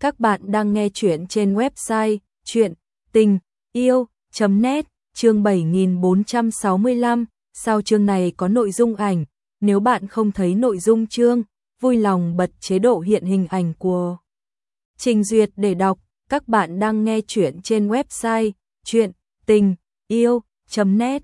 Các bạn đang nghe chuyện trên website chuyện tình yêu.net chương 7465. Sau chương này có nội dung ảnh, nếu bạn không thấy nội dung chương, vui lòng bật chế độ hiện hình ảnh của Trình Duyệt để đọc. Các bạn đang nghe chuyện trên website chuyện tình yêu.net